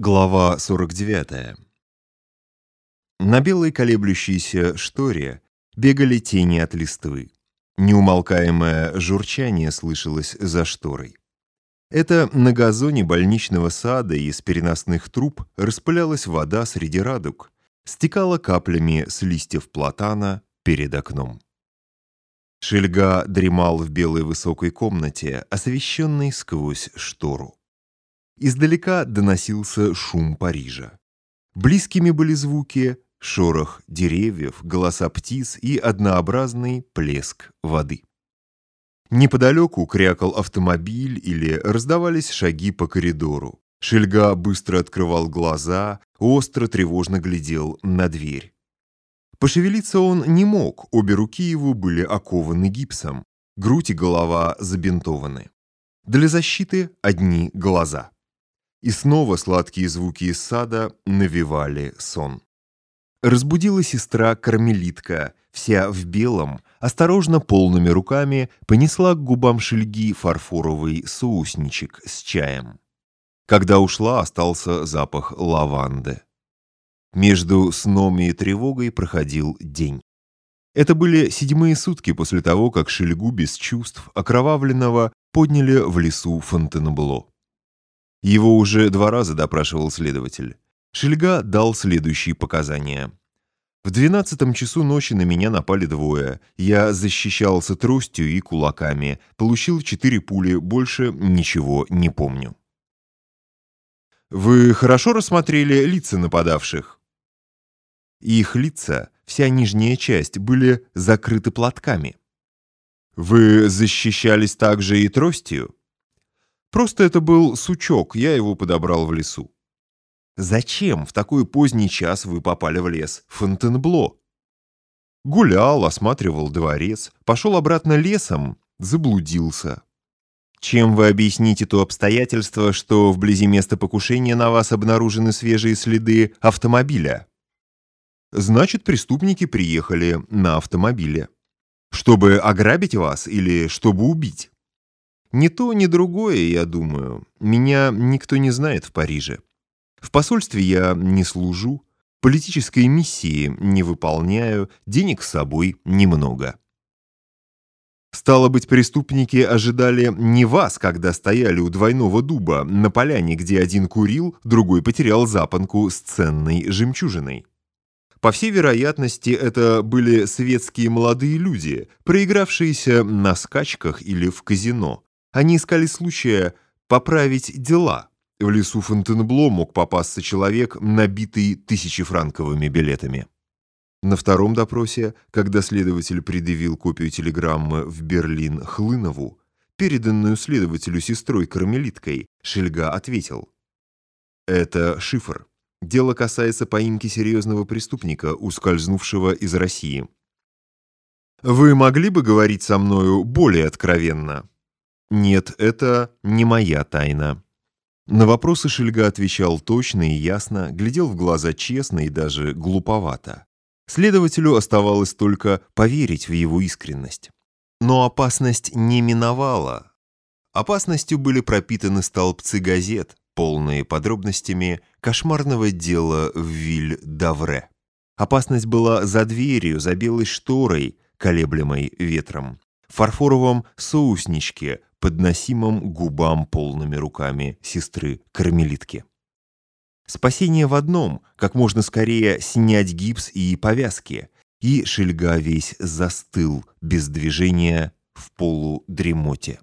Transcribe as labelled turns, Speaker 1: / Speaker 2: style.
Speaker 1: Глава 49. На белой колеблющейся шторе бегали тени от листвы. Неумолкаемое журчание слышалось за шторой. Это на газоне больничного сада из переносных труб распылялась вода среди радуг, стекала каплями с листьев платана перед окном. Шельга дремал в белой высокой комнате, освещенной сквозь штору. Издалека доносился шум Парижа. Близкими были звуки шорох деревьев, голоса птиц и однообразный плеск воды. Неподалеку крякал автомобиль или раздавались шаги по коридору. Шельга быстро открывал глаза, остро тревожно глядел на дверь. Пошевелиться он не мог, обе руки его были окованы гипсом, грудь и голова забинтованы. Для защиты одни глаза. И снова сладкие звуки из сада навевали сон. Разбудила сестра кармелитка, вся в белом, осторожно полными руками понесла к губам шельги фарфоровый соусничек с чаем. Когда ушла, остался запах лаванды. Между сном и тревогой проходил день. Это были седьмые сутки после того, как Шельгу без чувств, окровавленного, подняли в лесу Фонтенбло. Его уже два раза допрашивал следователь. Шельга дал следующие показания. В двенадцатом часу ночи на меня напали двое. Я защищался тростью и кулаками. Получил четыре пули, больше ничего не помню. Вы хорошо рассмотрели лица нападавших? Их лица, вся нижняя часть, были закрыты платками. Вы защищались также и тростью? Просто это был сучок, я его подобрал в лесу. Зачем в такой поздний час вы попали в лес Фонтенбло? Гулял, осматривал дворец, пошел обратно лесом, заблудился. Чем вы объясните то обстоятельство, что вблизи места покушения на вас обнаружены свежие следы автомобиля? Значит, преступники приехали на автомобиле. Чтобы ограбить вас или чтобы убить? Ни то, ни другое, я думаю. Меня никто не знает в Париже. В посольстве я не служу, политической миссии не выполняю, денег с собой немного. Стало быть, преступники ожидали не вас, когда стояли у двойного дуба на поляне, где один курил, другой потерял запонку с ценной жемчужиной. По всей вероятности, это были светские молодые люди, проигравшиеся на скачках или в казино, они искали случая поправить дела. В лесу Фонтенбло мог попасться человек, набитый тысячефранковыми билетами. На втором допросе, когда следователь предъявил копию телеграммы в Берлин Хлынову, переданную следователю сестрой-кармелиткой, Шельга ответил. «Это шифр. Дело касается поимки серьезного преступника, ускользнувшего из России. Вы могли бы говорить со мною более откровенно?» Нет, это не моя тайна. На вопросы Шельга отвечал точно и ясно, глядел в глаза честно и даже глуповато. Следователю оставалось только поверить в его искренность. Но опасность не миновала. Опасностью были пропитаны столбцы газет, полные подробностями кошмарного дела в Виль-Давре. Опасность была за дверью, за белой шторой, колеблемой ветром, в фарфоровом соусничке, подносимом губам полными руками сестры-кармелитки. Спасение в одном – как можно скорее снять гипс и повязки, и Шельга весь застыл без движения в полудремоте.